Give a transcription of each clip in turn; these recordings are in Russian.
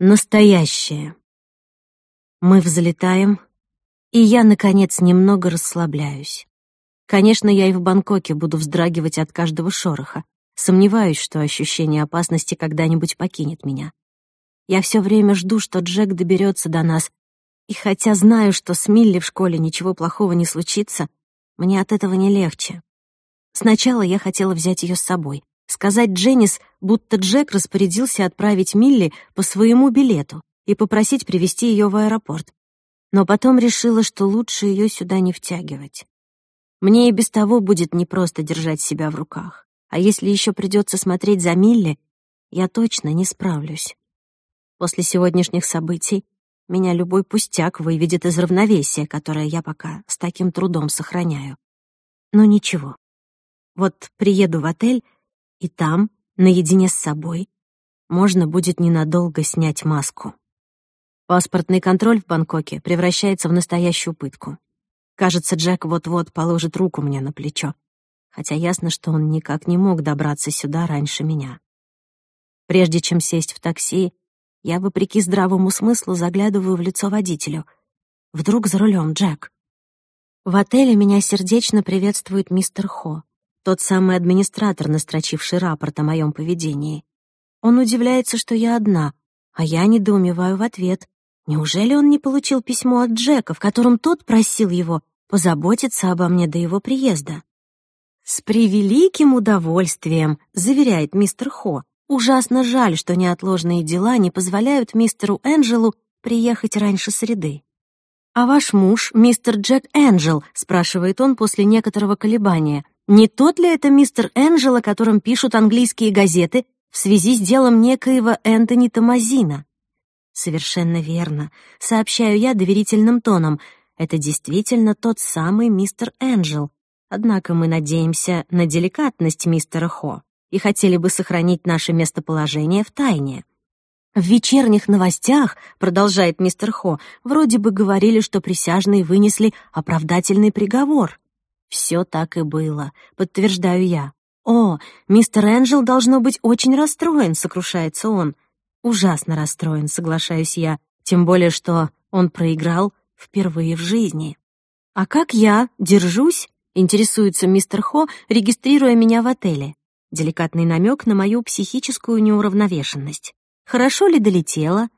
настоящее. Мы взлетаем, и я, наконец, немного расслабляюсь. Конечно, я и в Бангкоке буду вздрагивать от каждого шороха. Сомневаюсь, что ощущение опасности когда-нибудь покинет меня. Я все время жду, что Джек доберется до нас, и хотя знаю, что с Милли в школе ничего плохого не случится, мне от этого не легче. Сначала я хотела взять ее с собой, сказать Дженнис, будто Джек распорядился отправить Милли по своему билету и попросить привезти ее в аэропорт. Но потом решила, что лучше ее сюда не втягивать. Мне и без того будет непросто держать себя в руках. А если еще придется смотреть за Милли, я точно не справлюсь. После сегодняшних событий меня любой пустяк выведет из равновесия, которое я пока с таким трудом сохраняю. Но ничего. Вот приеду в отель — и там, наедине с собой, можно будет ненадолго снять маску. Паспортный контроль в Бангкоке превращается в настоящую пытку. Кажется, Джек вот-вот положит руку мне на плечо, хотя ясно, что он никак не мог добраться сюда раньше меня. Прежде чем сесть в такси, я, вопреки здравому смыслу, заглядываю в лицо водителю. Вдруг за рулем Джек. В отеле меня сердечно приветствует мистер Хо тот самый администратор, настрочивший рапорт о моем поведении. Он удивляется, что я одна, а я недоумеваю в ответ. Неужели он не получил письмо от Джека, в котором тот просил его позаботиться обо мне до его приезда? «С превеликим удовольствием», — заверяет мистер Хо. «Ужасно жаль, что неотложные дела не позволяют мистеру Энджелу приехать раньше среды». «А ваш муж, мистер Джек Энджел?» — спрашивает он после некоторого колебания — не тот ли это мистер Энджел, о котором пишут английские газеты в связи с делом некоего Энтони Томазина? Совершенно верно. Сообщаю я доверительным тоном. Это действительно тот самый мистер Энджел. Однако мы надеемся на деликатность мистера Хо и хотели бы сохранить наше местоположение в тайне. В вечерних новостях, продолжает мистер Хо, вроде бы говорили, что присяжные вынесли оправдательный приговор. Все так и было, подтверждаю я. «О, мистер Энджел должно быть очень расстроен», — сокрушается он. «Ужасно расстроен», — соглашаюсь я, тем более что он проиграл впервые в жизни. «А как я держусь?» — интересуется мистер Хо, регистрируя меня в отеле. Деликатный намек на мою психическую неуравновешенность. «Хорошо ли долетела?»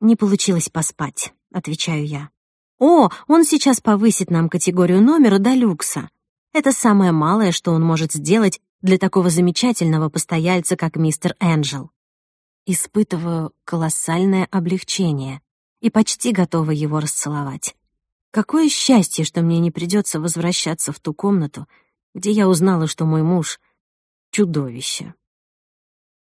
«Не получилось поспать», — отвечаю я. О, он сейчас повысит нам категорию номера до люкса. Это самое малое, что он может сделать для такого замечательного постояльца, как мистер Энджел. Испытываю колоссальное облегчение и почти готова его расцеловать. Какое счастье, что мне не придется возвращаться в ту комнату, где я узнала, что мой муж — чудовище.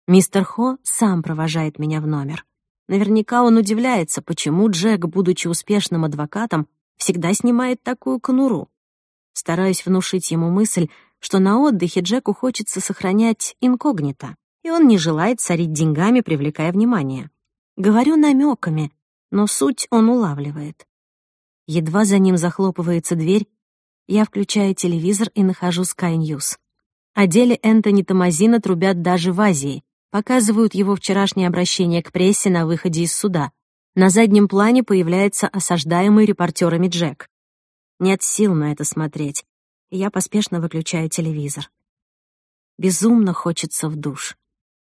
Мистер Хо сам провожает меня в номер. Наверняка он удивляется, почему Джек, будучи успешным адвокатом, всегда снимает такую конуру. Стараюсь внушить ему мысль, что на отдыхе Джеку хочется сохранять инкогнито, и он не желает царить деньгами, привлекая внимание. Говорю намеками, но суть он улавливает. Едва за ним захлопывается дверь, я включаю телевизор и нахожу Sky News. О деле Энтони Томазина трубят даже в Азии, показывают его вчерашнее обращение к прессе на выходе из суда. На заднем плане появляется осаждаемый репортерами Джек. Нет сил на это смотреть. Я поспешно выключаю телевизор. Безумно хочется в душ.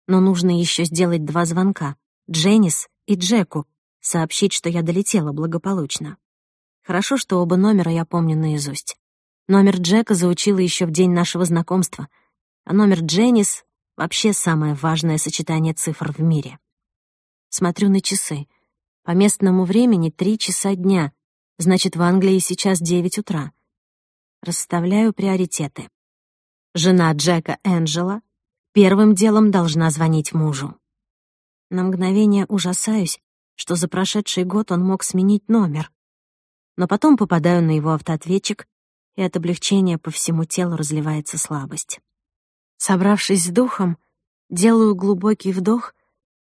Но нужно еще сделать два звонка. Дженнис и Джеку. Сообщить, что я долетела благополучно. Хорошо, что оба номера я помню наизусть. Номер Джека заучила еще в день нашего знакомства, а номер Дженнис Вообще самое важное сочетание цифр в мире. Смотрю на часы. По местному времени три часа дня. Значит, в Англии сейчас девять утра. Расставляю приоритеты. Жена Джека Энджела первым делом должна звонить мужу. На мгновение ужасаюсь, что за прошедший год он мог сменить номер. Но потом попадаю на его автоответчик, и от облегчения по всему телу разливается слабость. Собравшись с духом, делаю глубокий вдох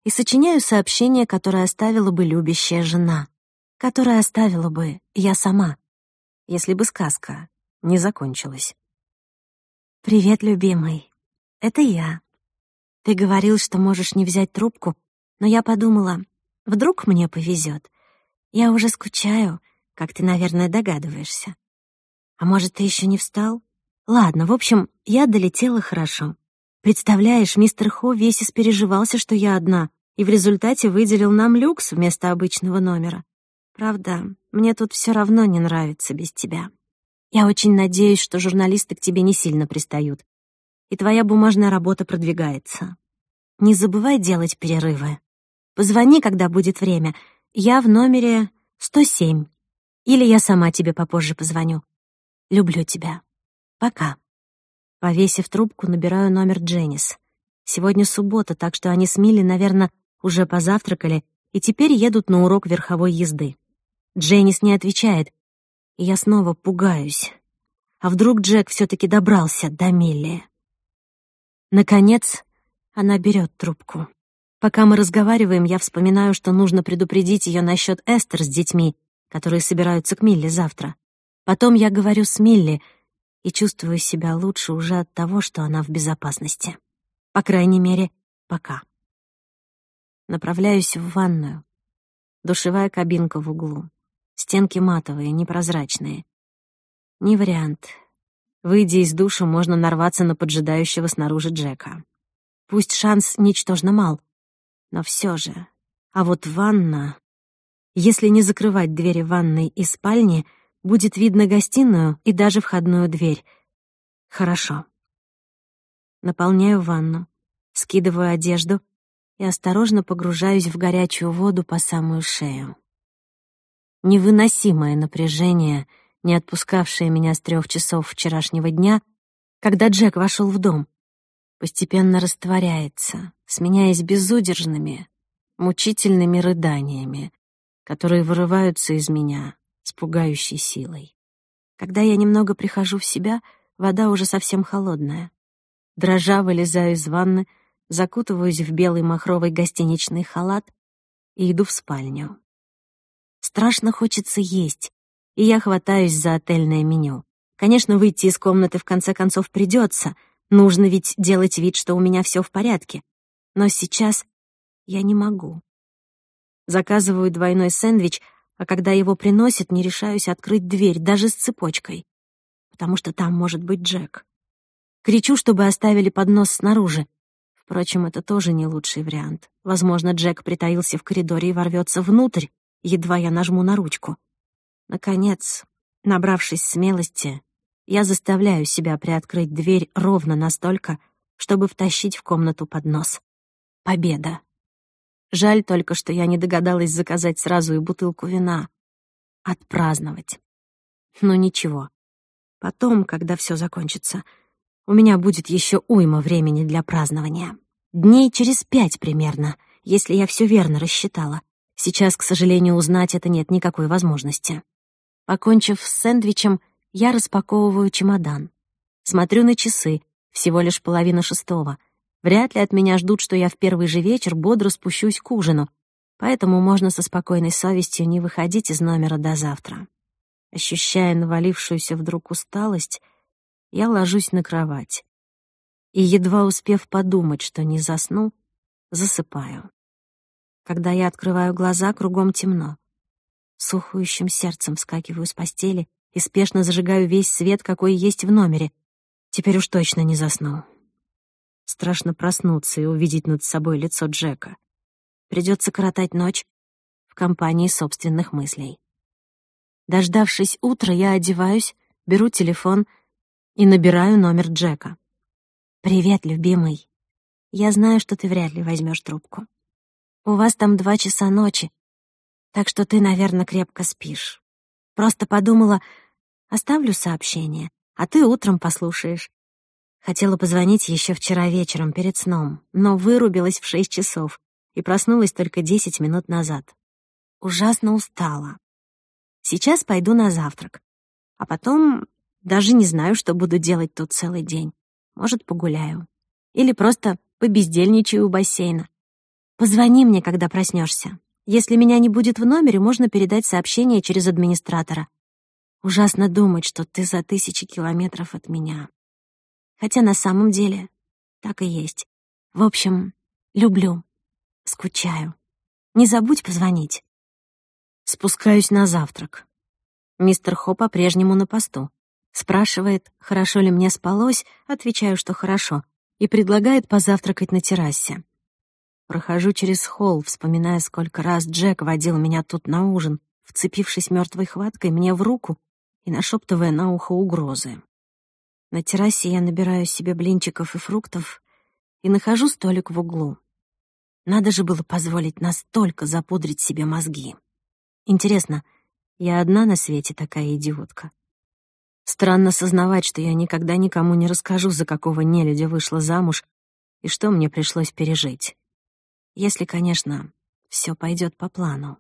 и сочиняю сообщение, которое оставила бы любящая жена, которое оставила бы я сама, если бы сказка не закончилась. «Привет, любимый. Это я. Ты говорил, что можешь не взять трубку, но я подумала, вдруг мне повезет. Я уже скучаю, как ты, наверное, догадываешься. А может, ты еще не встал? Ладно, в общем, я долетела хорошо. Представляешь, мистер Хо весь испереживался, что я одна, и в результате выделил нам люкс вместо обычного номера. Правда, мне тут все равно не нравится без тебя. Я очень надеюсь, что журналисты к тебе не сильно пристают, и твоя бумажная работа продвигается. Не забывай делать перерывы. Позвони, когда будет время. Я в номере 107. Или я сама тебе попозже позвоню. Люблю тебя. Пока. Повесив трубку, набираю номер Дженнис. Сегодня суббота, так что они с Милли, наверное, уже позавтракали и теперь едут на урок верховой езды. Дженнис не отвечает, и я снова пугаюсь. А вдруг Джек все таки добрался до Милли? Наконец, она берет трубку. Пока мы разговариваем, я вспоминаю, что нужно предупредить ее насчет Эстер с детьми, которые собираются к Милли завтра. Потом я говорю с Милли — и чувствую себя лучше уже от того, что она в безопасности. По крайней мере, пока. Направляюсь в ванную. Душевая кабинка в углу. Стенки матовые, непрозрачные. Не вариант. Выйдя из душа, можно нарваться на поджидающего снаружи Джека. Пусть шанс ничтожно мал, но все же. А вот ванна... Если не закрывать двери ванной и спальни — Будет видно гостиную и даже входную дверь. Хорошо. Наполняю ванну, скидываю одежду и осторожно погружаюсь в горячую воду по самую шею. Невыносимое напряжение, не отпускавшее меня с трех часов вчерашнего дня, когда Джек вошел в дом, постепенно растворяется, сменяясь безудержными, мучительными рыданиями, которые вырываются из меня, с пугающей силой. Когда я немного прихожу в себя, вода уже совсем холодная. Дрожа вылезаю из ванны, закутываюсь в белый махровый гостиничный халат и иду в спальню. Страшно хочется есть, и я хватаюсь за отельное меню. Конечно, выйти из комнаты в конце концов придется. Нужно ведь делать вид, что у меня все в порядке. Но сейчас я не могу. Заказываю двойной сэндвич, а когда его приносят, не решаюсь открыть дверь, даже с цепочкой, потому что там может быть Джек. Кричу, чтобы оставили поднос снаружи. Впрочем, это тоже не лучший вариант. Возможно, Джек притаился в коридоре и ворвется внутрь, едва я нажму на ручку. Наконец, набравшись смелости, я заставляю себя приоткрыть дверь ровно настолько, чтобы втащить в комнату поднос. Победа. Жаль только, что я не догадалась заказать сразу и бутылку вина. Отпраздновать. Но ничего. Потом, когда все закончится, у меня будет еще уйма времени для празднования. Дней через пять примерно, если я все верно рассчитала. Сейчас, к сожалению, узнать это нет никакой возможности. Покончив с сэндвичем, я распаковываю чемодан. Смотрю на часы, всего лишь половина шестого — Вряд ли от меня ждут, что я в первый же вечер бодро спущусь к ужину, поэтому можно со спокойной совестью не выходить из номера до завтра. Ощущая навалившуюся вдруг усталость, я ложусь на кровать. И, едва успев подумать, что не засну, засыпаю. Когда я открываю глаза, кругом темно. С сердцем вскакиваю с постели и спешно зажигаю весь свет, какой есть в номере. Теперь уж точно не заснул. Страшно проснуться и увидеть над собой лицо Джека. Придется коротать ночь в компании собственных мыслей. Дождавшись утра, я одеваюсь, беру телефон и набираю номер Джека. «Привет, любимый. Я знаю, что ты вряд ли возьмешь трубку. У вас там два часа ночи, так что ты, наверное, крепко спишь. Просто подумала, оставлю сообщение, а ты утром послушаешь. Хотела позвонить еще вчера вечером, перед сном, но вырубилась в шесть часов и проснулась только десять минут назад. Ужасно устала. Сейчас пойду на завтрак. А потом даже не знаю, что буду делать тут целый день. Может, погуляю. Или просто побездельничаю у бассейна. Позвони мне, когда проснешься. Если меня не будет в номере, можно передать сообщение через администратора. Ужасно думать, что ты за тысячи километров от меня. Хотя на самом деле так и есть. В общем, люблю. Скучаю. Не забудь позвонить. Спускаюсь на завтрак. Мистер Хо по-прежнему на посту. Спрашивает, хорошо ли мне спалось, отвечаю, что хорошо, и предлагает позавтракать на террасе. Прохожу через холл, вспоминая, сколько раз Джек водил меня тут на ужин, вцепившись мертвой хваткой мне в руку и нашептывая на ухо угрозы. На террасе я набираю себе блинчиков и фруктов и нахожу столик в углу. Надо же было позволить настолько запудрить себе мозги. Интересно, я одна на свете такая идиотка? Странно сознавать, что я никогда никому не расскажу, за какого нелюдя вышла замуж и что мне пришлось пережить. Если, конечно, все пойдет по плану.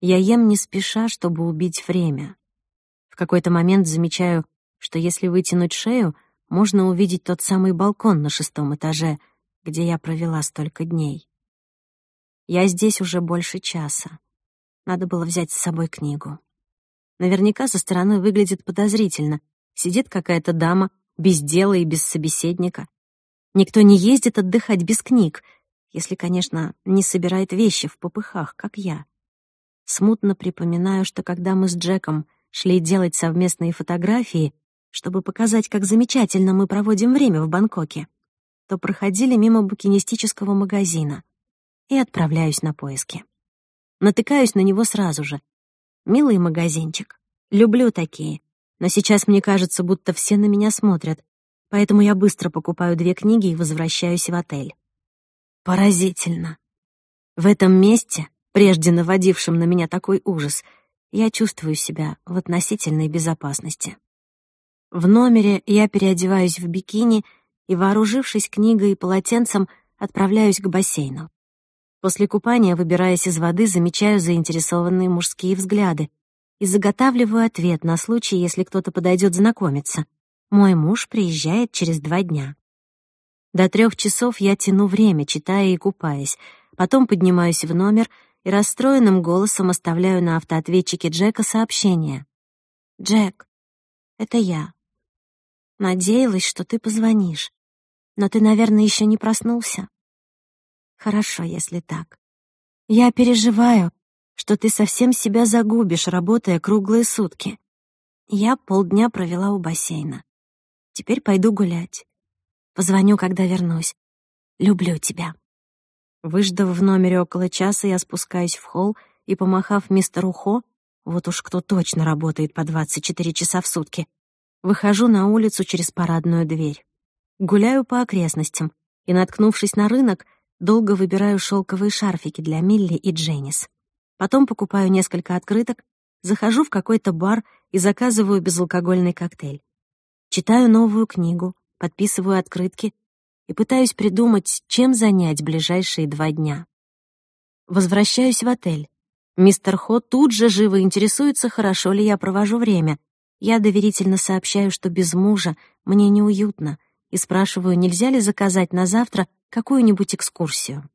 Я ем не спеша, чтобы убить время. В какой-то момент замечаю, что если вытянуть шею, можно увидеть тот самый балкон на шестом этаже, где я провела столько дней. Я здесь уже больше часа. Надо было взять с собой книгу. Наверняка со стороны выглядит подозрительно. Сидит какая-то дама, без дела и без собеседника. Никто не ездит отдыхать без книг, если, конечно, не собирает вещи в попыхах, как я. Смутно припоминаю, что когда мы с Джеком шли делать совместные фотографии — чтобы показать, как замечательно мы проводим время в Бангкоке, то проходили мимо букинистического магазина и отправляюсь на поиски. Натыкаюсь на него сразу же. Милый магазинчик. Люблю такие. Но сейчас мне кажется, будто все на меня смотрят, поэтому я быстро покупаю две книги и возвращаюсь в отель. Поразительно. В этом месте, прежде наводившем на меня такой ужас, я чувствую себя в относительной безопасности. В номере я переодеваюсь в бикини и, вооружившись книгой и полотенцем, отправляюсь к бассейну. После купания, выбираясь из воды, замечаю заинтересованные мужские взгляды и заготавливаю ответ на случай, если кто-то подойдет знакомиться. Мой муж приезжает через два дня. До трех часов я тяну время, читая и купаясь. Потом поднимаюсь в номер и расстроенным голосом оставляю на автоответчике Джека сообщение. «Джек, это я. Надеялась, что ты позвонишь. Но ты, наверное, еще не проснулся. Хорошо, если так. Я переживаю, что ты совсем себя загубишь, работая круглые сутки. Я полдня провела у бассейна. Теперь пойду гулять. Позвоню, когда вернусь. Люблю тебя. Выждав в номере около часа, я спускаюсь в холл и, помахав мистеру Хо, вот уж кто точно работает по 24 часа в сутки, Выхожу на улицу через парадную дверь. Гуляю по окрестностям и, наткнувшись на рынок, долго выбираю шелковые шарфики для Милли и Дженнис. Потом покупаю несколько открыток, захожу в какой-то бар и заказываю безалкогольный коктейль. Читаю новую книгу, подписываю открытки и пытаюсь придумать, чем занять ближайшие два дня. Возвращаюсь в отель. Мистер Хо тут же живо интересуется, хорошо ли я провожу время, я доверительно сообщаю, что без мужа мне неуютно, и спрашиваю, нельзя ли заказать на завтра какую-нибудь экскурсию.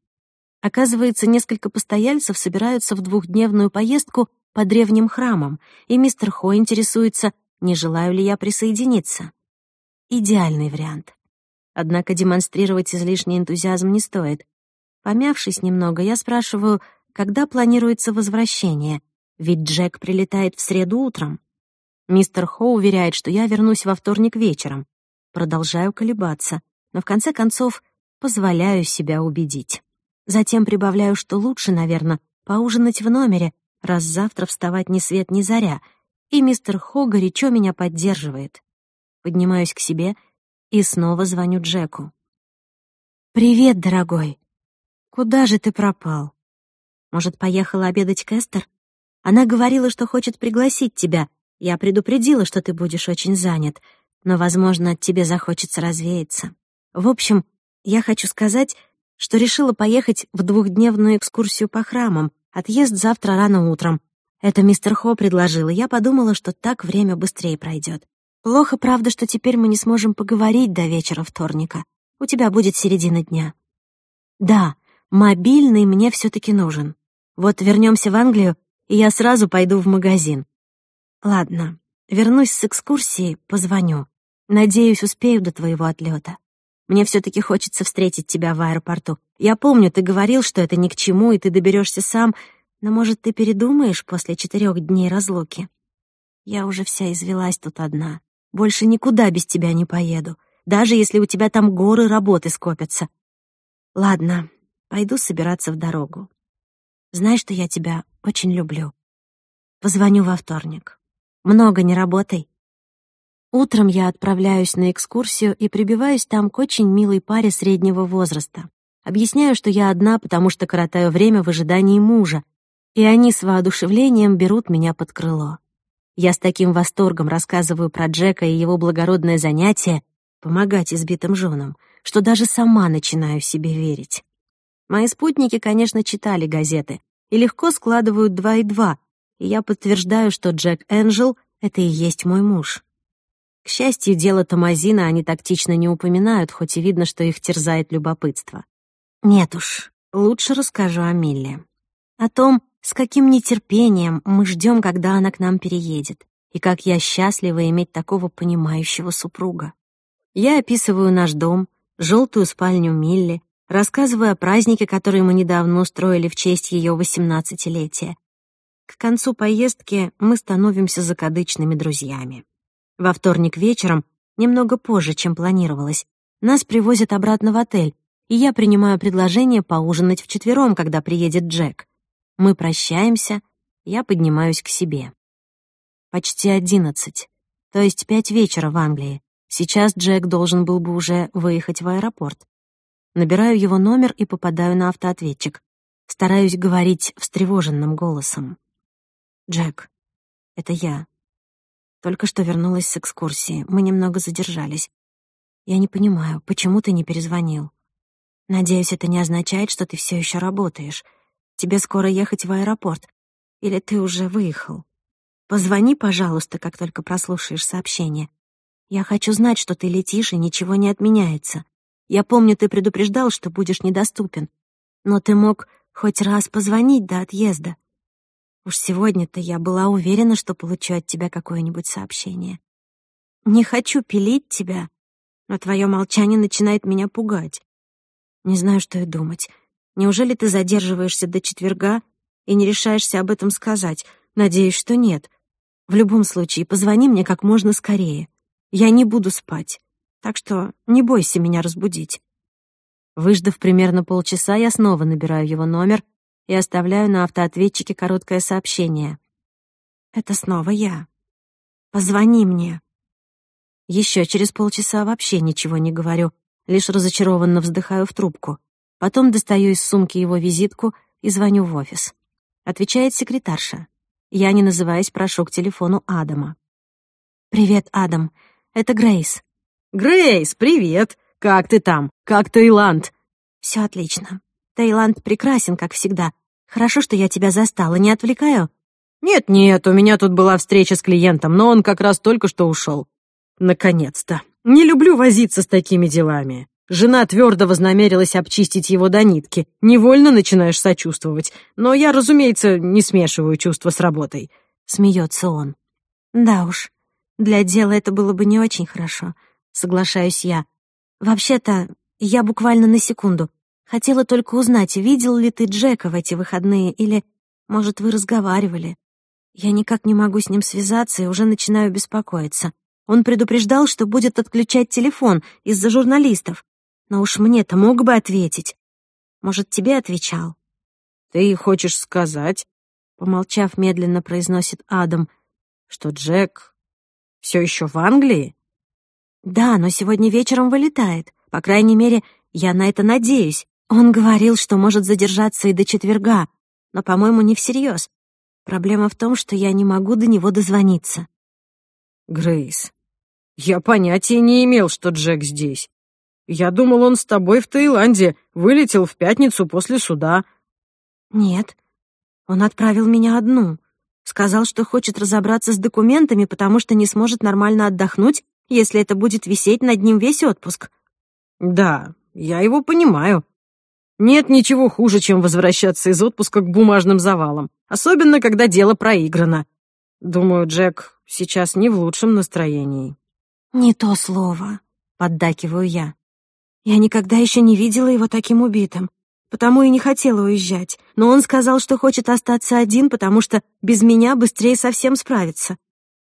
Оказывается, несколько постояльцев собираются в двухдневную поездку по древним храмам, и мистер Хо интересуется, не желаю ли я присоединиться. Идеальный вариант. Однако демонстрировать излишний энтузиазм не стоит. Помявшись немного, я спрашиваю, когда планируется возвращение, ведь Джек прилетает в среду утром. Мистер Хо уверяет, что я вернусь во вторник вечером. Продолжаю колебаться, но в конце концов позволяю себя убедить. Затем прибавляю, что лучше, наверное, поужинать в номере, раз завтра вставать ни свет ни заря, и мистер Хо горячо меня поддерживает. Поднимаюсь к себе и снова звоню Джеку. «Привет, дорогой! Куда же ты пропал? Может, поехала обедать к Эстер? Она говорила, что хочет пригласить тебя, я предупредила, что ты будешь очень занят, но, возможно, тебе захочется развеяться. В общем, я хочу сказать, что решила поехать в двухдневную экскурсию по храмам. Отъезд завтра рано утром. Это мистер Хо предложил, и я подумала, что так время быстрее пройдет. Плохо, правда, что теперь мы не сможем поговорить до вечера вторника. У тебя будет середина дня. Да, мобильный мне все таки нужен. Вот вернемся в Англию, и я сразу пойду в магазин. Ладно, вернусь с экскурсии, позвоню. Надеюсь, успею до твоего отлета. Мне все таки хочется встретить тебя в аэропорту. Я помню, ты говорил, что это ни к чему, и ты доберешься сам, но, может, ты передумаешь после четырех дней разлуки? Я уже вся извелась тут одна. Больше никуда без тебя не поеду, даже если у тебя там горы работы скопятся. Ладно, пойду собираться в дорогу. Знаешь, что я тебя очень люблю. Позвоню во вторник. Много не работай. Утром я отправляюсь на экскурсию и прибиваюсь там к очень милой паре среднего возраста. Объясняю, что я одна, потому что коротаю время в ожидании мужа, и они с воодушевлением берут меня под крыло. Я с таким восторгом рассказываю про Джека и его благородное занятие — помогать избитым женам, что даже сама начинаю себе верить. Мои спутники, конечно, читали газеты и легко складывают два и два — и я подтверждаю, что Джек Энджел — это и есть мой муж. К счастью, дело Томазина они тактично не упоминают, хоть и видно, что их терзает любопытство. Нет уж, лучше расскажу о Милле. О том, с каким нетерпением мы ждем, когда она к нам переедет, и как я счастлива иметь такого понимающего супруга. Я описываю наш дом, желтую спальню Милли, рассказываю о празднике, который мы недавно устроили в честь ее восемнадцатилетия, к концу поездки мы становимся закадычными друзьями. Во вторник вечером, немного позже, чем планировалось, нас привозят обратно в отель, и я принимаю предложение поужинать вчетвером, когда приедет Джек. Мы прощаемся, я поднимаюсь к себе. Почти одиннадцать, то есть пять вечера в Англии. Сейчас Джек должен был бы уже выехать в аэропорт. Набираю его номер и попадаю на автоответчик. Стараюсь говорить встревоженным голосом. Джек, это я. Только что вернулась с экскурсии. Мы немного задержались. Я не понимаю, почему ты не перезвонил? Надеюсь, это не означает, что ты все еще работаешь. Тебе скоро ехать в аэропорт. Или ты уже выехал? Позвони, пожалуйста, как только прослушаешь сообщение. Я хочу знать, что ты летишь, и ничего не отменяется. Я помню, ты предупреждал, что будешь недоступен. Но ты мог хоть раз позвонить до отъезда. Уж сегодня-то я была уверена, что получу от тебя какое-нибудь сообщение. Не хочу пилить тебя, но твое молчание начинает меня пугать. Не знаю, что и думать. Неужели ты задерживаешься до четверга и не решаешься об этом сказать? Надеюсь, что нет. В любом случае, позвони мне как можно скорее. Я не буду спать, так что не бойся меня разбудить. Выждав примерно полчаса, я снова набираю его номер, и оставляю на автоответчике короткое сообщение. «Это снова я. Позвони мне». Еще через полчаса вообще ничего не говорю, лишь разочарованно вздыхаю в трубку. Потом достаю из сумки его визитку и звоню в офис. Отвечает секретарша. Я, не называясь, прошу к телефону Адама. «Привет, Адам. Это Грейс». «Грейс, привет! Как ты там? Как Таиланд?» «Все отлично. Таиланд прекрасен, как всегда, Хорошо, что я тебя застала, не отвлекаю?» «Нет-нет, у меня тут была встреча с клиентом, но он как раз только что ушел». «Наконец-то! Не люблю возиться с такими делами. Жена твердо вознамерилась обчистить его до нитки. Невольно начинаешь сочувствовать. Но я, разумеется, не смешиваю чувства с работой». Смеется он. «Да уж, для дела это было бы не очень хорошо», — соглашаюсь я. «Вообще-то, я буквально на секунду. Хотела только узнать, видел ли ты Джека в эти выходные, или, может, вы разговаривали. Я никак не могу с ним связаться и уже начинаю беспокоиться. Он предупреждал, что будет отключать телефон из-за журналистов. Но уж мне-то мог бы ответить. Может, тебе отвечал? «Ты хочешь сказать?» Помолчав, медленно произносит Адам, что Джек все еще в Англии? «Да, но сегодня вечером вылетает. По крайней мере, я на это надеюсь. Он говорил, что может задержаться и до четверга, но, по-моему, не всерьез. Проблема в том, что я не могу до него дозвониться. Грейс, я понятия не имел, что Джек здесь. Я думал, он с тобой в Таиланде, вылетел в пятницу после суда. Нет, он отправил меня одну. Сказал, что хочет разобраться с документами, потому что не сможет нормально отдохнуть, если это будет висеть над ним весь отпуск. Да, я его понимаю. Нет ничего хуже, чем возвращаться из отпуска к бумажным завалам, особенно когда дело проиграно. Думаю, Джек сейчас не в лучшем настроении. «Не то слово», — поддакиваю я. Я никогда еще не видела его таким убитым, потому и не хотела уезжать. Но он сказал, что хочет остаться один, потому что без меня быстрее совсем справится.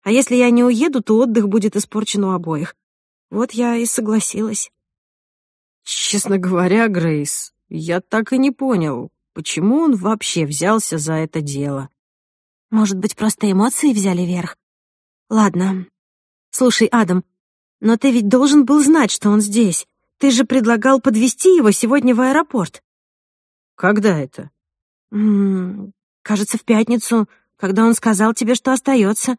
А если я не уеду, то отдых будет испорчен у обоих. Вот я и согласилась. Честно говоря, Грейс, я так и не понял, почему он вообще взялся за это дело. Может быть, просто эмоции взяли верх? Ладно. Слушай, Адам, но ты ведь должен был знать, что он здесь. Ты же предлагал подвести его сегодня в аэропорт. Когда это? М -м, кажется, в пятницу, когда он сказал тебе, что остается.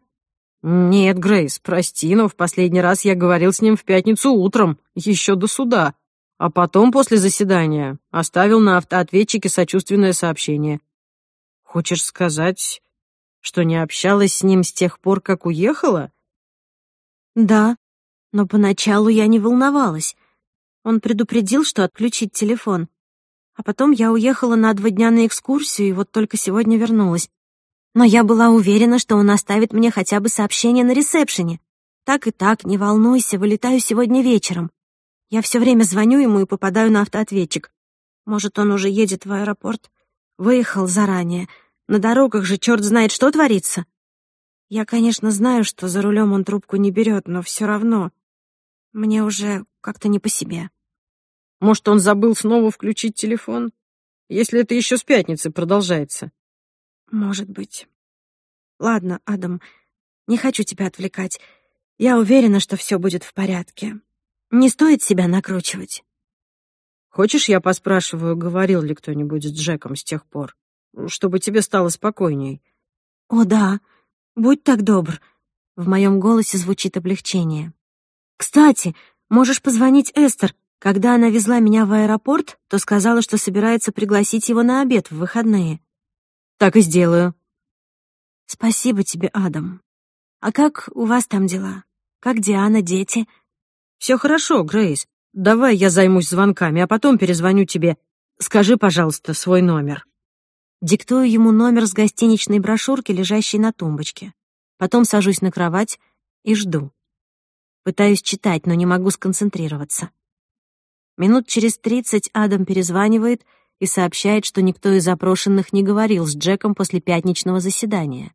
Нет, Грейс, прости, но в последний раз я говорил с ним в пятницу утром, еще до суда. А потом, после заседания, оставил на автоответчике сочувственное сообщение. «Хочешь сказать, что не общалась с ним с тех пор, как уехала?» «Да, но поначалу я не волновалась. Он предупредил, что отключить телефон. А потом я уехала на два дня на экскурсию и вот только сегодня вернулась. Но я была уверена, что он оставит мне хотя бы сообщение на ресепшене. Так и так, не волнуйся, вылетаю сегодня вечером. Я все время звоню ему и попадаю на автоответчик. Может, он уже едет в аэропорт? Выехал заранее. На дорогах же черт знает, что творится. Я, конечно, знаю, что за рулем он трубку не берет, но все равно. Мне уже как-то не по себе. Может, он забыл снова включить телефон? Если это еще с пятницы продолжается. Может быть. Ладно, Адам, не хочу тебя отвлекать. Я уверена, что все будет в порядке. Не стоит себя накручивать. Хочешь, я поспрашиваю, говорил ли кто-нибудь с Джеком с тех пор, чтобы тебе стало спокойней? О, да. Будь так добр. В моем голосе звучит облегчение. Кстати, можешь позвонить Эстер. Когда она везла меня в аэропорт, то сказала, что собирается пригласить его на обед в выходные. Так и сделаю. Спасибо тебе, Адам. А как у вас там дела? Как Диана, дети? «Все хорошо, Грейс. Давай я займусь звонками, а потом перезвоню тебе. Скажи, пожалуйста, свой номер». Диктую ему номер с гостиничной брошюрки, лежащей на тумбочке. Потом сажусь на кровать и жду. Пытаюсь читать, но не могу сконцентрироваться. Минут через тридцать Адам перезванивает и сообщает, что никто из запрошенных не говорил с Джеком после пятничного заседания.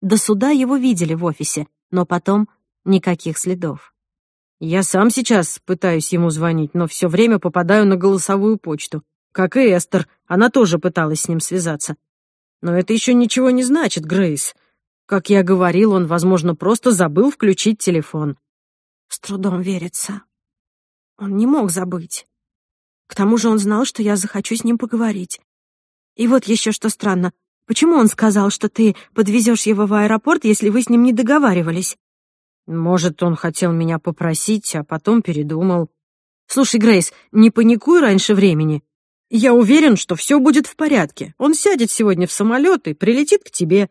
До суда его видели в офисе, но потом никаких следов. Я сам сейчас пытаюсь ему звонить, но все время попадаю на голосовую почту. Как и Эстер, она тоже пыталась с ним связаться. Но это еще ничего не значит, Грейс. Как я говорил, он, возможно, просто забыл включить телефон. С трудом верится. Он не мог забыть. К тому же он знал, что я захочу с ним поговорить. И вот еще что странно. Почему он сказал, что ты подвезешь его в аэропорт, если вы с ним не договаривались? Может, он хотел меня попросить, а потом передумал. Слушай, Грейс, не паникуй раньше времени. Я уверен, что все будет в порядке. Он сядет сегодня в самолет и прилетит к тебе.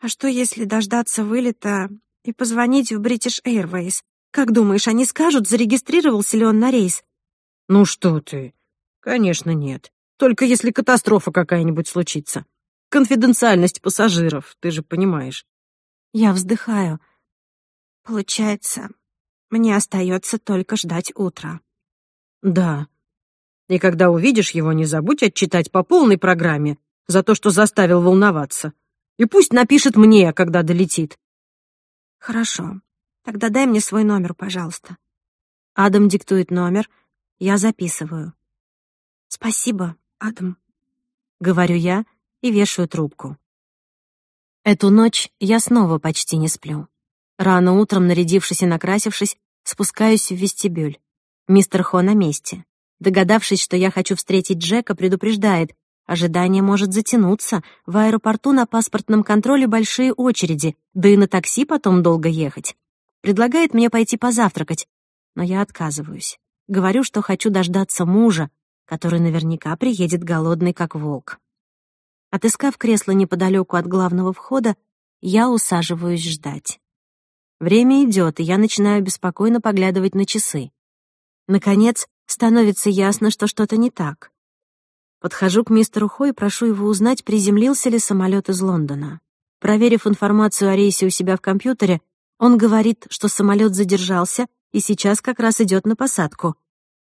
А что, если дождаться вылета и позвонить в British Airways? Как думаешь, они скажут, зарегистрировался ли он на рейс? Ну что ты? Конечно, нет. Только если катастрофа какая-нибудь случится. Конфиденциальность пассажиров, ты же понимаешь. Я вздыхаю. Получается, мне остается только ждать утра. Да. И когда увидишь его, не забудь отчитать по полной программе за то, что заставил волноваться. И пусть напишет мне, когда долетит. Хорошо. Тогда дай мне свой номер, пожалуйста. Адам диктует номер, я записываю. Спасибо, Адам, говорю я и вешаю трубку. Эту ночь я снова почти не сплю. Рано утром, нарядившись и накрасившись, спускаюсь в вестибюль. Мистер Хо на месте. Догадавшись, что я хочу встретить Джека, предупреждает. Ожидание может затянуться. В аэропорту на паспортном контроле большие очереди, да и на такси потом долго ехать. Предлагает мне пойти позавтракать, но я отказываюсь. Говорю, что хочу дождаться мужа, который наверняка приедет голодный, как волк. Отыскав кресло неподалеку от главного входа, я усаживаюсь ждать. Время идет, и я начинаю беспокойно поглядывать на часы. Наконец, становится ясно, что что-то не так. Подхожу к мистеру Хо и прошу его узнать, приземлился ли самолет из Лондона. Проверив информацию о рейсе у себя в компьютере, он говорит, что самолет задержался и сейчас как раз идет на посадку.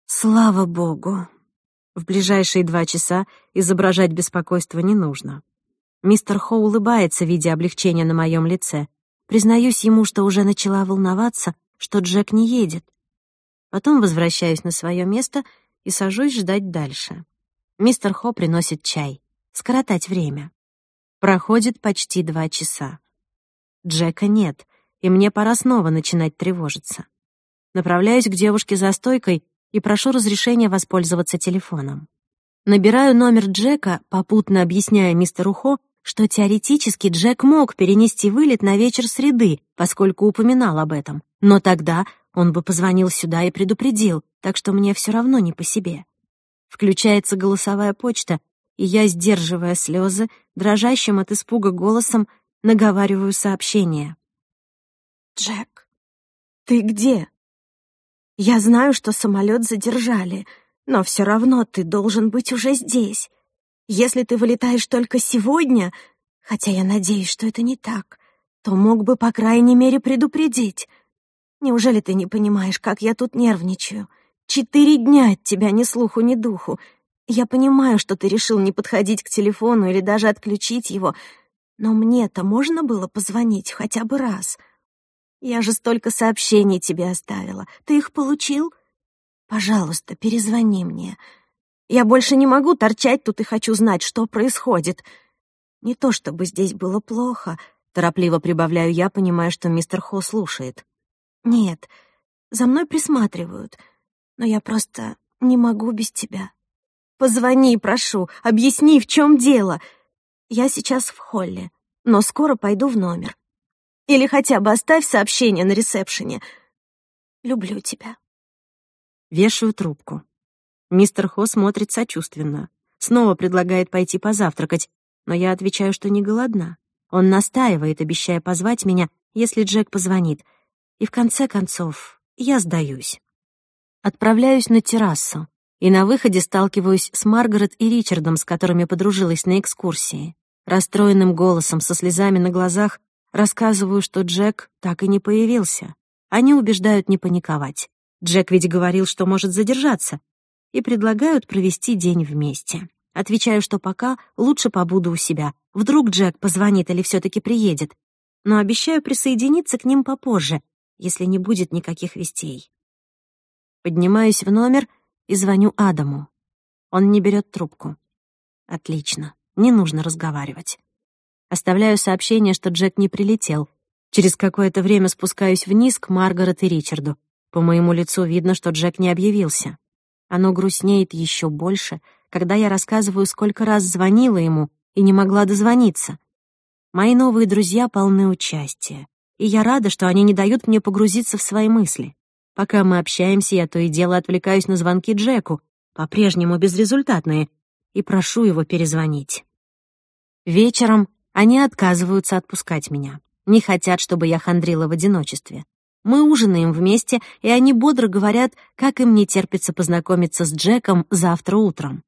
Слава богу! В ближайшие два часа изображать беспокойство не нужно. Мистер Хо улыбается, видя облегчение на моем лице — Признаюсь ему, что уже начала волноваться, что Джек не едет. Потом возвращаюсь на свое место и сажусь ждать дальше. Мистер Хо приносит чай. Скоротать время. Проходит почти два часа. Джека нет, и мне пора снова начинать тревожиться. Направляюсь к девушке за стойкой и прошу разрешения воспользоваться телефоном. Набираю номер Джека, попутно объясняя мистеру Хо, что теоретически Джек мог перенести вылет на вечер среды, поскольку упоминал об этом. Но тогда он бы позвонил сюда и предупредил, так что мне все равно не по себе. Включается голосовая почта, и я, сдерживая слезы, дрожащим от испуга голосом, наговариваю сообщение. «Джек, ты где? Я знаю, что самолет задержали, но все равно ты должен быть уже здесь. Если ты вылетаешь только сегодня, хотя я надеюсь, что это не так, то мог бы, по крайней мере, предупредить. Неужели ты не понимаешь, как я тут нервничаю? Четыре дня от тебя ни слуху, ни духу. Я понимаю, что ты решил не подходить к телефону или даже отключить его, но мне-то можно было позвонить хотя бы раз. Я же столько сообщений тебе оставила. Ты их получил? Пожалуйста, перезвони мне. — я больше не могу торчать тут и хочу знать, что происходит. Не то чтобы здесь было плохо, торопливо прибавляю я, понимая, что мистер Хо слушает. Нет, за мной присматривают, но я просто не могу без тебя. Позвони, прошу, объясни, в чем дело. Я сейчас в холле, но скоро пойду в номер. Или хотя бы оставь сообщение на ресепшене. Люблю тебя. Вешаю трубку. Мистер Хо смотрит сочувственно. Снова предлагает пойти позавтракать, но я отвечаю, что не голодна. Он настаивает, обещая позвать меня, если Джек позвонит. И в конце концов я сдаюсь. Отправляюсь на террасу и на выходе сталкиваюсь с Маргарет и Ричардом, с которыми подружилась на экскурсии. Расстроенным голосом, со слезами на глазах, рассказываю, что Джек так и не появился. Они убеждают не паниковать. Джек ведь говорил, что может задержаться, и предлагают провести день вместе. Отвечаю, что пока лучше побуду у себя. Вдруг Джек позвонит или все таки приедет. Но обещаю присоединиться к ним попозже, если не будет никаких вестей. Поднимаюсь в номер и звоню Адаму. Он не берет трубку. Отлично, не нужно разговаривать. Оставляю сообщение, что Джек не прилетел. Через какое-то время спускаюсь вниз к Маргарет и Ричарду. По моему лицу видно, что Джек не объявился. Оно грустнеет еще больше, когда я рассказываю, сколько раз звонила ему и не могла дозвониться. Мои новые друзья полны участия, и я рада, что они не дают мне погрузиться в свои мысли. Пока мы общаемся, я то и дело отвлекаюсь на звонки Джеку, по-прежнему безрезультатные, и прошу его перезвонить. Вечером они отказываются отпускать меня, не хотят, чтобы я хандрила в одиночестве. Мы ужинаем вместе, и они бодро говорят, как им не терпится познакомиться с Джеком завтра утром.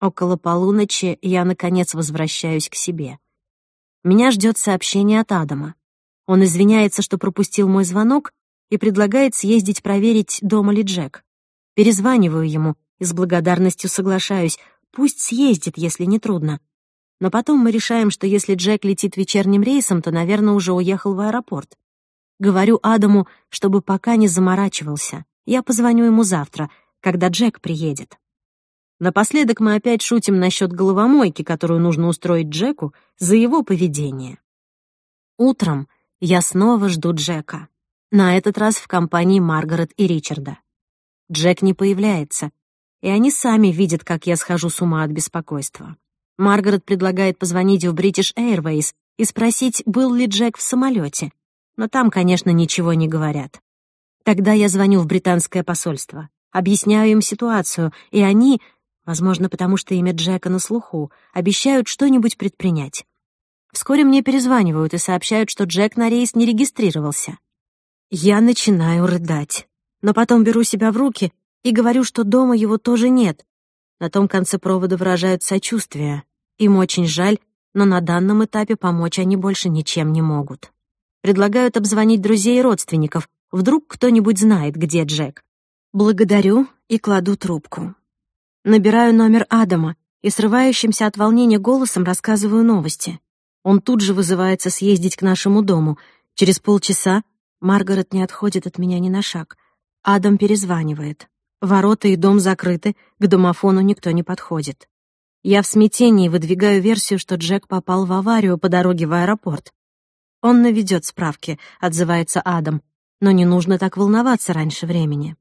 Около полуночи я, наконец, возвращаюсь к себе. Меня ждет сообщение от Адама. Он извиняется, что пропустил мой звонок, и предлагает съездить проверить, дома ли Джек. Перезваниваю ему и с благодарностью соглашаюсь. Пусть съездит, если не трудно. Но потом мы решаем, что если Джек летит вечерним рейсом, то, наверное, уже уехал в аэропорт. Говорю Адаму, чтобы пока не заморачивался. Я позвоню ему завтра, когда Джек приедет. Напоследок мы опять шутим насчет головомойки, которую нужно устроить Джеку за его поведение. Утром я снова жду Джека. На этот раз в компании Маргарет и Ричарда. Джек не появляется, и они сами видят, как я схожу с ума от беспокойства. Маргарет предлагает позвонить в British Airways и спросить, был ли Джек в самолете, но там, конечно, ничего не говорят. Тогда я звоню в британское посольство, объясняю им ситуацию, и они, возможно, потому что имя Джека на слуху, обещают что-нибудь предпринять. Вскоре мне перезванивают и сообщают, что Джек на рейс не регистрировался. Я начинаю рыдать, но потом беру себя в руки и говорю, что дома его тоже нет. На том конце провода выражают сочувствие. Им очень жаль, но на данном этапе помочь они больше ничем не могут. Предлагают обзвонить друзей и родственников. Вдруг кто-нибудь знает, где Джек. Благодарю и кладу трубку. Набираю номер Адама и срывающимся от волнения голосом рассказываю новости. Он тут же вызывается съездить к нашему дому. Через полчаса Маргарет не отходит от меня ни на шаг. Адам перезванивает. Ворота и дом закрыты, к домофону никто не подходит. Я в смятении выдвигаю версию, что Джек попал в аварию по дороге в аэропорт. Он наведет справки, отзывается Адам, но не нужно так волноваться раньше времени.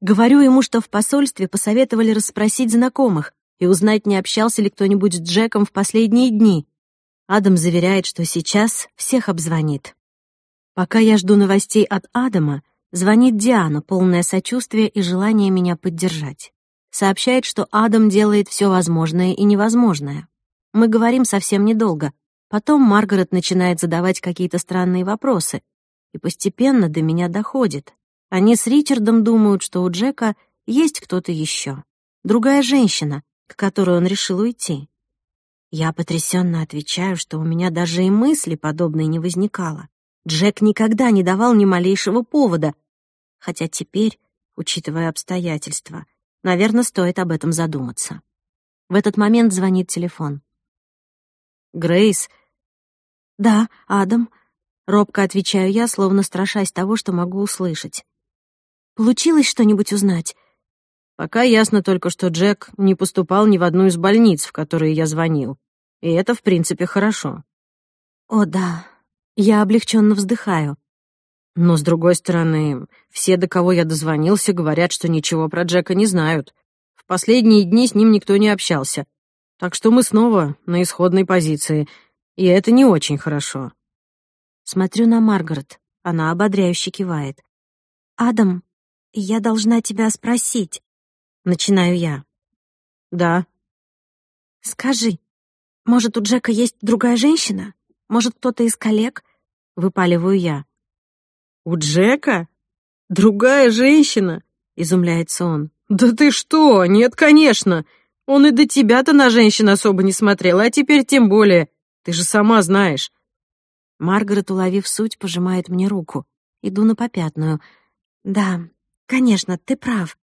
Говорю ему, что в посольстве посоветовали расспросить знакомых и узнать, не общался ли кто-нибудь с Джеком в последние дни. Адам заверяет, что сейчас всех обзвонит. Пока я жду новостей от Адама, звонит Диана, полное сочувствие и желание меня поддержать. Сообщает, что Адам делает все возможное и невозможное. Мы говорим совсем недолго — Потом Маргарет начинает задавать какие-то странные вопросы, и постепенно до меня доходит. Они с Ричардом думают, что у Джека есть кто-то еще, другая женщина, к которой он решил уйти. Я потрясенно отвечаю, что у меня даже и мысли подобной не возникало. Джек никогда не давал ни малейшего повода, хотя теперь, учитывая обстоятельства, наверное, стоит об этом задуматься. В этот момент звонит телефон. Грейс «Да, Адам», — робко отвечаю я, словно страшась того, что могу услышать. «Получилось что-нибудь узнать?» «Пока ясно только, что Джек не поступал ни в одну из больниц, в которые я звонил. И это, в принципе, хорошо». «О, да». Я облегченно вздыхаю. Но, с другой стороны, все, до кого я дозвонился, говорят, что ничего про Джека не знают. В последние дни с ним никто не общался. Так что мы снова на исходной позиции — и это не очень хорошо. Смотрю на Маргарет. Она ободряюще кивает. «Адам, я должна тебя спросить». Начинаю я. «Да». «Скажи, может, у Джека есть другая женщина? Может, кто-то из коллег?» Выпаливаю я. «У Джека? Другая женщина?» Изумляется он. «Да ты что? Нет, конечно. Он и до тебя-то на женщин особо не смотрел, а теперь тем более. Ты же сама знаешь. Маргарет, уловив суть, пожимает мне руку. Иду на попятную. Да, конечно, ты прав.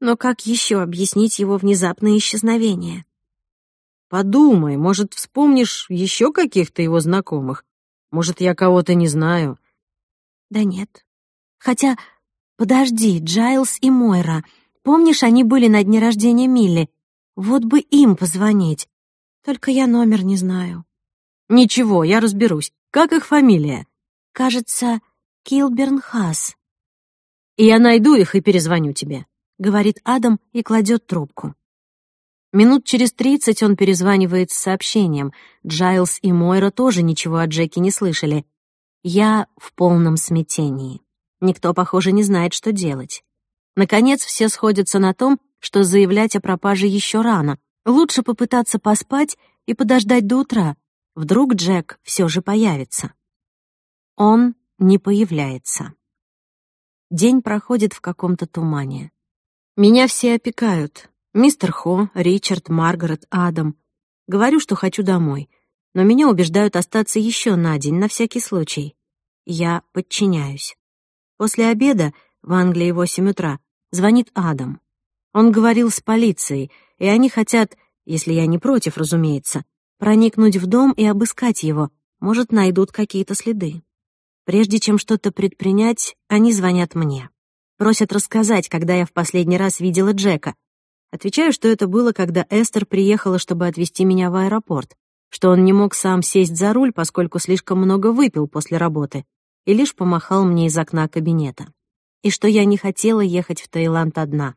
Но как еще объяснить его внезапное исчезновение? Подумай, может, вспомнишь еще каких-то его знакомых? Может, я кого-то не знаю? Да нет. Хотя, подожди, Джайлз и Мойра. Помнишь, они были на дне рождения Милли? Вот бы им позвонить. Только я номер не знаю. «Ничего, я разберусь. Как их фамилия?» «Кажется, Килбернхас». «Я найду их и перезвоню тебе», — говорит Адам и кладет трубку. Минут через тридцать он перезванивает с сообщением. Джайлз и Мойра тоже ничего от Джеки не слышали. «Я в полном смятении. Никто, похоже, не знает, что делать». Наконец, все сходятся на том, что заявлять о пропаже еще рано. Лучше попытаться поспать и подождать до утра, Вдруг Джек все же появится. Он не появляется. День проходит в каком-то тумане. Меня все опекают. Мистер Хо, Ричард, Маргарет, Адам. Говорю, что хочу домой, но меня убеждают остаться еще на день, на всякий случай. Я подчиняюсь. После обеда, в Англии 8 утра, звонит Адам. Он говорил с полицией, и они хотят, если я не против, разумеется, проникнуть в дом и обыскать его, может, найдут какие-то следы. Прежде чем что-то предпринять, они звонят мне. Просят рассказать, когда я в последний раз видела Джека. Отвечаю, что это было, когда Эстер приехала, чтобы отвезти меня в аэропорт, что он не мог сам сесть за руль, поскольку слишком много выпил после работы, и лишь помахал мне из окна кабинета. И что я не хотела ехать в Таиланд одна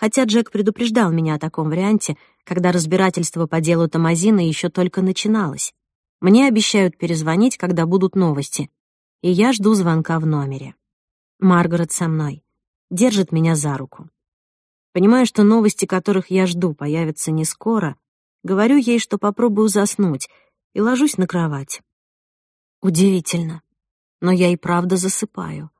хотя Джек предупреждал меня о таком варианте, когда разбирательство по делу Тамазина еще только начиналось. Мне обещают перезвонить, когда будут новости, и я жду звонка в номере. Маргарет со мной. Держит меня за руку. Понимая, что новости, которых я жду, появятся не скоро, говорю ей, что попробую заснуть, и ложусь на кровать. Удивительно, но я и правда засыпаю.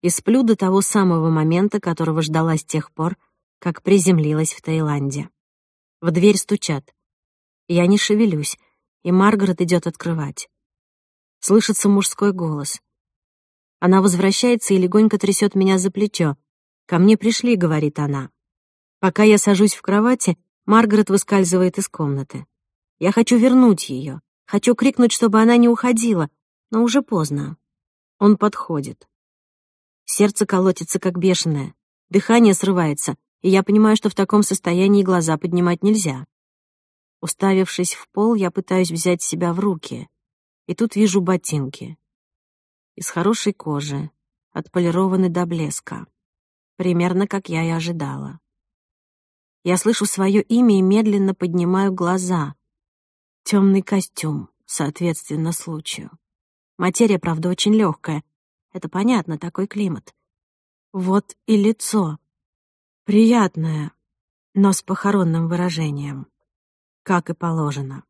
И сплю до того самого момента, которого ждала с тех пор, как приземлилась в Таиланде. В дверь стучат. Я не шевелюсь, и Маргарет идет открывать. Слышится мужской голос. Она возвращается и легонько трясет меня за плечо. «Ко мне пришли», — говорит она. Пока я сажусь в кровати, Маргарет выскальзывает из комнаты. Я хочу вернуть ее, хочу крикнуть, чтобы она не уходила, но уже поздно. Он подходит. Сердце колотится, как бешеное. Дыхание срывается и я понимаю, что в таком состоянии глаза поднимать нельзя. Уставившись в пол, я пытаюсь взять себя в руки, и тут вижу ботинки. Из хорошей кожи, отполированы до блеска. Примерно как я и ожидала. Я слышу свое имя и медленно поднимаю глаза. Темный костюм, соответственно, случаю. Материя, правда, очень легкая. Это понятно, такой климат. Вот и лицо приятное, но с похоронным выражением, как и положено.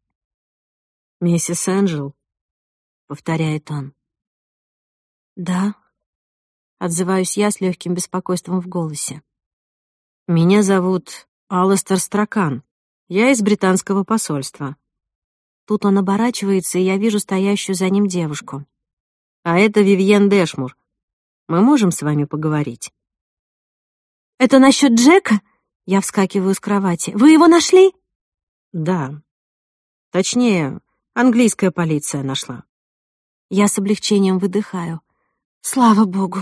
«Миссис Энджел», — повторяет он. «Да», — отзываюсь я с легким беспокойством в голосе. «Меня зовут Алластер Стракан. Я из британского посольства». Тут он оборачивается, и я вижу стоящую за ним девушку. «А это Вивьен Дэшмур. Мы можем с вами поговорить?» «Это насчет Джека?» Я вскакиваю с кровати. «Вы его нашли?» «Да. Точнее, английская полиция нашла». Я с облегчением выдыхаю. «Слава богу!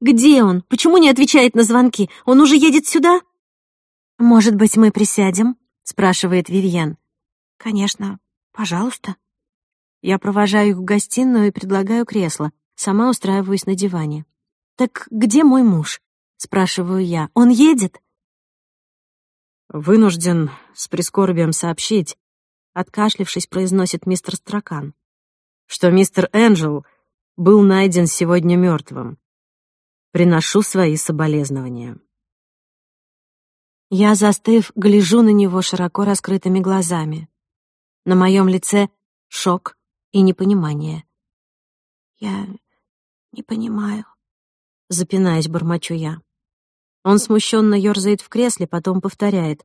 Где он? Почему не отвечает на звонки? Он уже едет сюда?» «Может быть, мы присядем?» — спрашивает Вивьен. «Конечно. Пожалуйста». Я провожаю их в гостиную и предлагаю кресло. Сама устраиваюсь на диване. «Так где мой муж?» — спрашиваю я. «Он едет?» «Вынужден с прискорбием сообщить», — откашлившись, произносит мистер Стракан, «что мистер Энджел был найден сегодня мертвым. Приношу свои соболезнования». Я, застыв, гляжу на него широко раскрытыми глазами. На моем лице шок и непонимание. «Я не понимаю», — запинаясь, бормочу я. Он смущенно ёрзает в кресле, потом повторяет.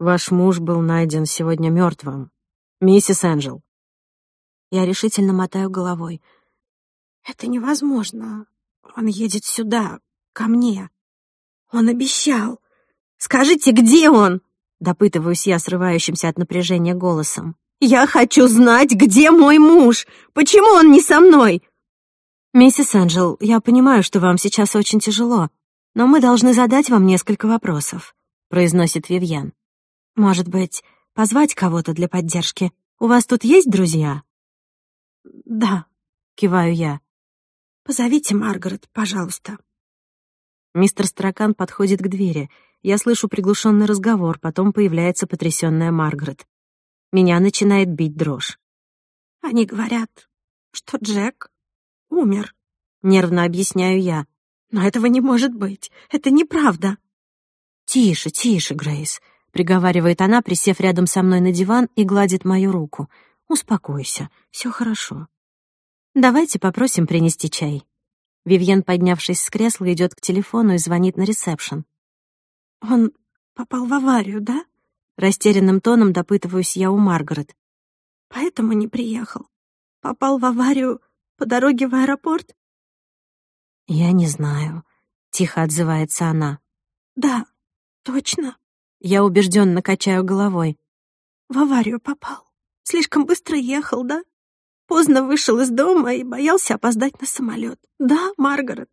«Ваш муж был найден сегодня мертвым, Миссис Энджел». Я решительно мотаю головой. «Это невозможно. Он едет сюда, ко мне. Он обещал. Скажите, где он?» Допытываюсь я срывающимся от напряжения голосом. «Я хочу знать, где мой муж! Почему он не со мной?» «Миссис Энджел, я понимаю, что вам сейчас очень тяжело, но мы должны задать вам несколько вопросов», — произносит Вивьен. «Может быть, позвать кого-то для поддержки? У вас тут есть друзья?» «Да», — киваю я. «Позовите Маргарет, пожалуйста». Мистер Стракан подходит к двери. Я слышу приглушенный разговор, потом появляется потрясённая Маргарет. Меня начинает бить дрожь. «Они говорят, что Джек умер», — нервно объясняю я. «Но этого не может быть. Это неправда». «Тише, тише, Грейс», — приговаривает она, присев рядом со мной на диван и гладит мою руку. «Успокойся, все хорошо». «Давайте попросим принести чай». Вивьен, поднявшись с кресла, идет к телефону и звонит на ресепшн. «Он попал в аварию, да?» Растерянным тоном допытываюсь я у Маргарет. «Поэтому не приехал. Попал в аварию по дороге в аэропорт?» «Я не знаю», — тихо отзывается она. «Да, точно». Я убежденно качаю головой. «В аварию попал. Слишком быстро ехал, да? Поздно вышел из дома и боялся опоздать на самолет. Да, Маргарет?»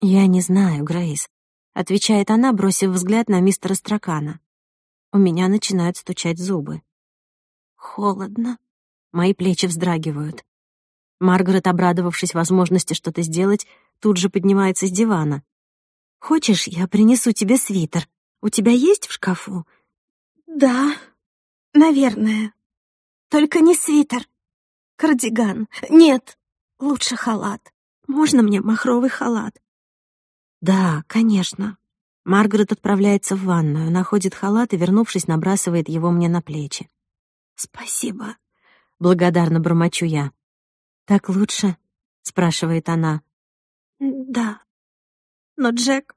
«Я не знаю, Грейс», — отвечает она, бросив взгляд на мистера Стракана. У меня начинают стучать зубы. «Холодно». Мои плечи вздрагивают. Маргарет, обрадовавшись возможности что-то сделать, тут же поднимается с дивана. «Хочешь, я принесу тебе свитер? У тебя есть в шкафу?» «Да, наверное. Только не свитер. Кардиган. Нет, лучше халат. Можно мне махровый халат?» «Да, конечно». Маргарет отправляется в ванную, находит халат и, вернувшись, набрасывает его мне на плечи. «Спасибо», — благодарно бормочу я. «Так лучше?» — спрашивает она. «Да. Но Джек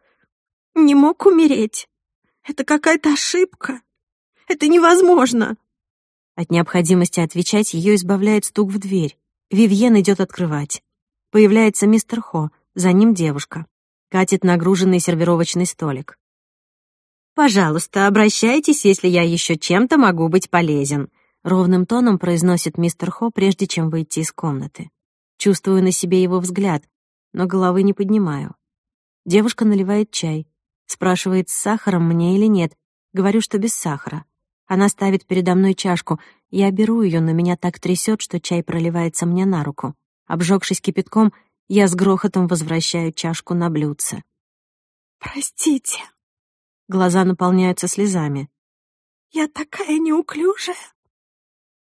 не мог умереть. Это какая-то ошибка. Это невозможно!» От необходимости отвечать ее избавляет стук в дверь. Вивьен идет открывать. Появляется мистер Хо, за ним девушка. Катит нагруженный сервировочный столик. «Пожалуйста, обращайтесь, если я еще чем-то могу быть полезен ровным тоном произносит мистер Хо, прежде чем выйти из комнаты. Чувствую на себе его взгляд, но головы не поднимаю. Девушка наливает чай, спрашивает, с сахаром мне или нет. Говорю, что без сахара. Она ставит передо мной чашку. Я беру ее, но меня так трясет, что чай проливается мне на руку. Обжегшись кипятком, я с грохотом возвращаю чашку на блюдце. «Простите». Глаза наполняются слезами. «Я такая неуклюжая».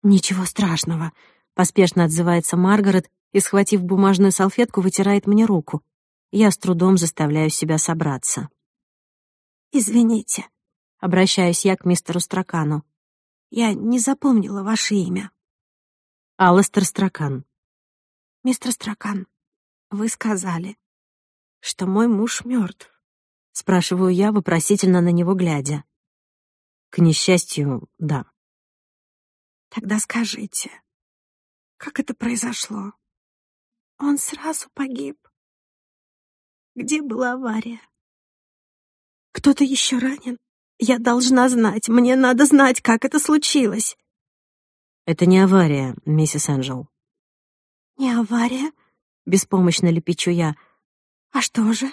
«Ничего страшного», — поспешно отзывается Маргарет и, схватив бумажную салфетку, вытирает мне руку. Я с трудом заставляю себя собраться. «Извините», — обращаюсь я к мистеру Стракану. «Я не запомнила ваше имя». «Алластер Стракан». «Мистер Стракан, вы сказали, что мой муж мертв. спрашиваю я, вопросительно на него глядя. «К несчастью, да». Тогда скажите, как это произошло? Он сразу погиб. Где была авария? Кто-то еще ранен? Я должна знать, мне надо знать, как это случилось. Это не авария, миссис Энджел. Не авария? Беспомощно лепечу я. А что же?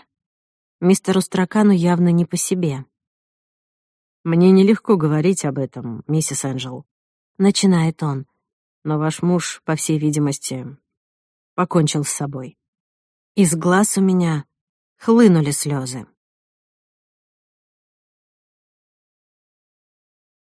Мистеру Строкану явно не по себе. Мне нелегко говорить об этом, миссис Энджел начинает он. Но ваш муж, по всей видимости, покончил с собой. Из глаз у меня хлынули слезы.